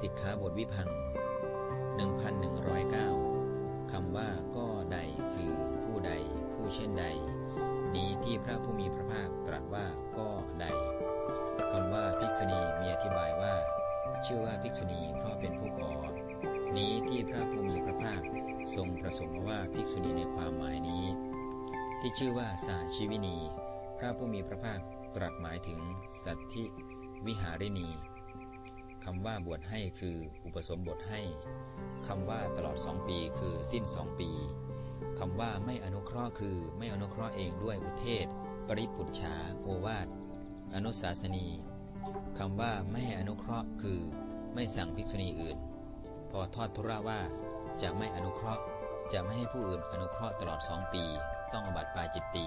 สิกขาบทวิพัง1109 คำว่าก็ใดคือผู้ใด ผู้เช่นใด นี้ที่พระผู้มีพระภาคตรัสว่าก็ใดคำว่าภิกษุณีมีอธิบายว่า ชื่อว่าภิกษุณีเพราะเป็นผู้ขอ นี้ที่พระผู้มีพระภาคทรงประสงค์ว่าภิกษุณีในความหมายนี้ ที่ชื่อว่าสาชีวินี พระผู้มีพระภาคตรัสหมายถึงสัตธิวิหารินี คำว่าบวชให้คืออุปสมบทให้คำว่าตลอดสองปีคือสิ้นสองปีคำว่าไม่อนุเคราะห์คือไม่อนุเคราะห์เองด้วยอุเทศ ปริปุจฉาโอวาทอนุสาสนีคำว่าไม่อนุเคราะห์คือไม่สั่งภิกษุณีอื่น พอทอดทุระว่าจะไม่อนุเคราะห์ จะไม่ให้ผู้อื่นอนุเคราะห์ตลอดสองปี ต้องอบัติปาจิตตี